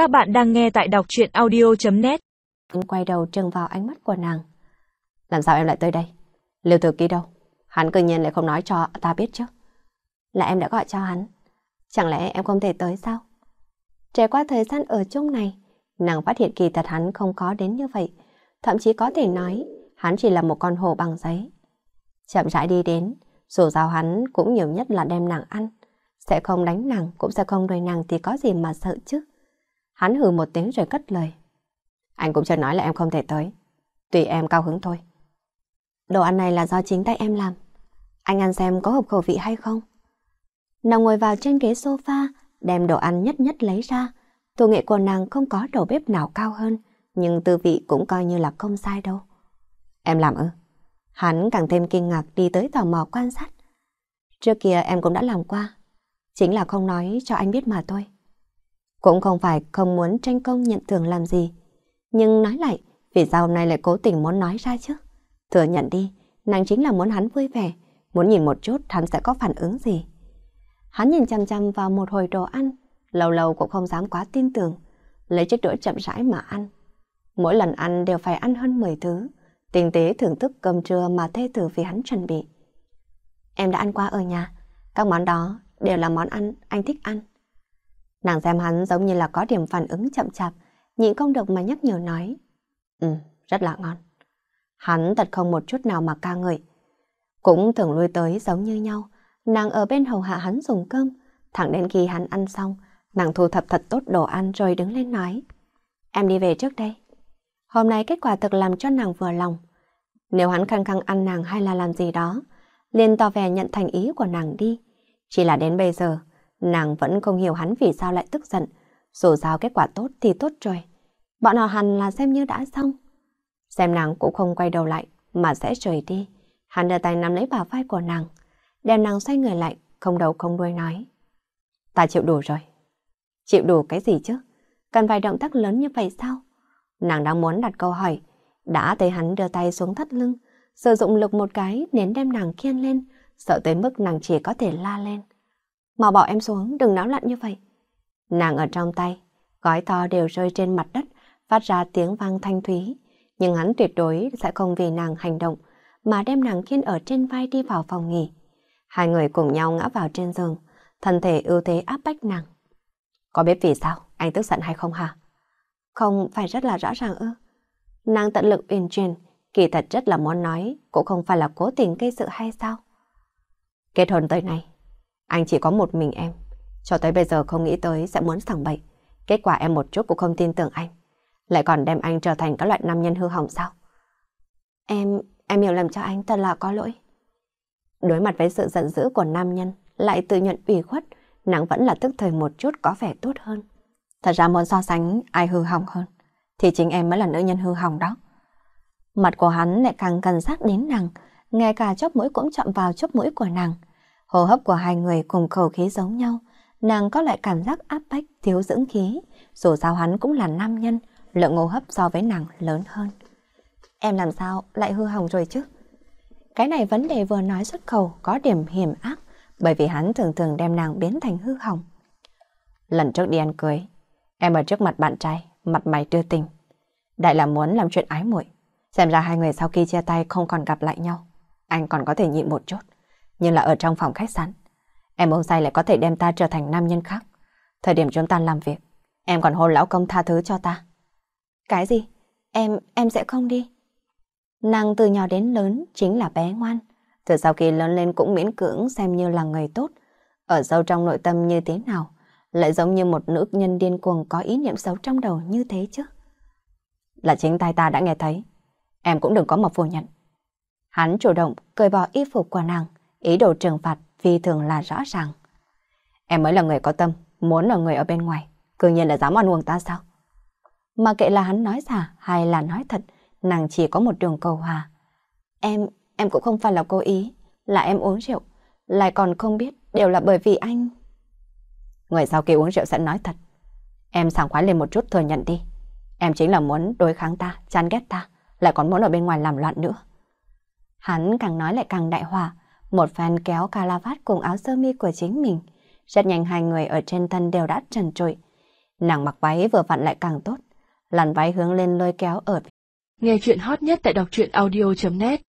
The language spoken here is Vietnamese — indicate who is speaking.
Speaker 1: Các bạn đang nghe tại đọc chuyện audio.net
Speaker 2: Anh quay đầu trừng vào ánh mắt của nàng. Làm sao em lại tới đây? Lưu thừa Ký đâu? Hắn cư nhiên lại không nói cho ta biết chứ.
Speaker 3: Là em đã gọi cho hắn. Chẳng lẽ em không thể tới sao? Trải qua thời gian ở chung này, nàng phát hiện kỳ thật hắn không có đến như vậy. Thậm chí có thể nói, hắn chỉ là một con hổ bằng giấy. Chậm rãi đi đến, dù giao hắn cũng nhiều nhất là đem nàng ăn. Sẽ không đánh nàng, cũng sẽ không đuổi nàng thì có gì mà sợ chứ. Hắn hừ một tiếng rồi cất lời.
Speaker 2: Anh cũng chưa nói là em không thể tới. Tùy em cao hứng thôi.
Speaker 3: Đồ ăn này là do chính tay em làm. Anh ăn xem có hợp khẩu vị hay không? Nàng ngồi vào trên ghế sofa, đem đồ ăn nhất nhất lấy ra. Thủ nghệ của nàng không có đầu bếp nào cao hơn, nhưng tư vị cũng coi như là không sai đâu.
Speaker 2: Em làm ư?
Speaker 3: Hắn càng thêm kinh ngạc đi tới tò mò quan sát. Trước kia em cũng đã làm qua. Chính là không nói cho anh biết mà thôi. Cũng không phải không muốn tranh công nhận thưởng làm gì. Nhưng nói lại, vì sao hôm nay lại cố tình muốn nói ra chứ? Thừa nhận đi, nàng chính là muốn hắn vui vẻ, muốn nhìn một chút hắn sẽ có phản ứng gì. Hắn nhìn chăm chăm vào một hồi đồ ăn, lâu lâu cũng không dám quá tin tưởng, lấy chiếc đũa chậm rãi mà ăn. Mỗi lần ăn đều phải ăn hơn 10 thứ, tinh tế thưởng thức cơm trưa mà thê tử vì hắn chuẩn bị. Em đã ăn qua ở nhà, các món đó đều là món ăn anh thích ăn. Nàng xem hắn giống như là có điểm phản ứng chậm chạp, nhịn không được mà nhắc nhở nói. Ừ, rất là ngon. Hắn thật không một chút nào mà ca ngợi. Cũng thường lui tới giống như nhau, nàng ở bên hầu hạ hắn dùng cơm, thẳng đến khi hắn ăn xong, nàng thu thập thật tốt đồ ăn rồi đứng lên nói. Em đi về trước đây. Hôm nay kết quả thực làm cho nàng vừa lòng. Nếu hắn khăng khăng ăn nàng hay là làm gì đó, liền tỏ vẻ nhận thành ý của nàng đi. Chỉ là đến bây giờ, nàng vẫn không hiểu hắn vì sao lại tức giận. Dù sao kết quả tốt thì tốt rồi. Bọn họ hẳn là xem như đã xong. Xem nàng cũng không quay đầu lại, mà sẽ rời đi. Hắn đưa tay nắm lấy bà vai của nàng, đem nàng xoay người lại, không đầu không đuôi nói. Ta chịu đủ rồi. Chịu đủ cái gì chứ? Cần phải động tác lớn như vậy sao? Nàng đang muốn đặt câu hỏi, đã thấy hắn đưa tay xuống thắt lưng, sử dụng lực một cái nến đem nàng khiên lên, sợ tới mức nàng chỉ có thể la lên. Mà bỏ em xuống, đừng náo loạn như vậy. Nàng ở trong tay, gói to đều rơi trên mặt đất, phát ra tiếng vang thanh thúy. Nhưng hắn tuyệt đối sẽ không vì nàng hành động, mà đem nàng khiên ở trên vai đi vào phòng nghỉ. Hai người cùng nhau ngã vào trên giường, thân thể ưu thế áp bách nàng. Có biết vì sao anh tức giận hay không hả? Không phải rất là rõ ràng ư. Nàng tận lực uyển truyền kỳ thật rất là muốn nói, cũng không phải là cố tình gây sự hay sao? Kết hôn tới nay, anh chỉ có một mình em. Cho tới bây giờ không nghĩ tới sẽ muốn sẵn bậy. Kết quả em một chút cũng không tin tưởng anh. Lại còn đem anh trở thành các loại nam nhân hư hỏng sao? Em, em hiểu lầm cho anh thật là có lỗi. Đối mặt với sự giận dữ của nam nhân, lại tự nhận ủy khuất, nàng vẫn là tức thời một chút có vẻ tốt hơn. Thật ra muốn so sánh ai hư hỏng hơn, thì chính em mới là nữ nhân hư hỏng đó. Mặt của hắn lại càng gần sát đến nàng, ngay cả chóp mũi cũng chậm vào chóp mũi của nàng. Hô hấp của hai người cùng khẩu khí giống nhau, nàng có lại cảm giác áp bách, thiếu dưỡng khí. Dù sao hắn cũng là nam nhân, lượng hô hấp so với nàng lớn hơn. Em làm sao lại hư hỏng rồi chứ? Cái này vấn đề vừa nói xuất khẩu có điểm hiểm ác, bởi vì hắn thường thường đem nàng biến thành hư hỏng. Lần trước đi ăn cưới, em ở trước mặt bạn trai, mặt mày đưa tình. Đại là muốn làm chuyện ái muội. Xem ra hai người sau khi chia tay không còn gặp lại nhau. Anh còn có thể nhịn một chút nhưng là ở trong phòng khách sạn. Em uống say lại có thể đem ta trở thành nam nhân khác. Thời điểm chúng ta làm việc, em còn hôn lão công tha thứ cho ta. Cái gì? Em, em sẽ không đi. Nàng từ nhỏ đến lớn chính là bé ngoan. Từ sau khi lớn lên cũng miễn cưỡng xem như là người tốt. Ở sâu trong nội tâm như thế nào, lại giống như một nữ nhân điên cuồng có ý niệm xấu trong đầu như thế chứ. Là chính tay ta đã nghe thấy. Em cũng đừng có mà phủ nhận. Hắn chủ động cởi bỏ y phục của nàng, Ý đồ trừng phạt vì thường là rõ ràng. Em mới là người có tâm, muốn là người ở bên ngoài, cư nhiên là dám ăn uống ta sao? Mà kệ là hắn nói giả hay là nói thật, nàng chỉ có một đường cầu hòa. Em, em cũng không phải là cố ý, là em uống rượu, lại còn không biết đều là bởi vì anh. Người sau khi uống rượu sẽ nói thật. Em sảng khoái lên một chút thừa nhận đi. Em chính là muốn đối kháng ta, chán ghét ta, lại còn muốn ở bên ngoài làm loạn nữa. Hắn càng nói lại càng đại hòa, một phen kéo cà la vát cùng áo sơ mi của chính mình. Rất nhanh hai người ở trên thân đều đã trần trụi. Nàng mặc váy vừa vặn lại càng tốt. Làn váy hướng lên lôi kéo ở.
Speaker 1: Nghe chuyện hot nhất tại đọc truyện audio.net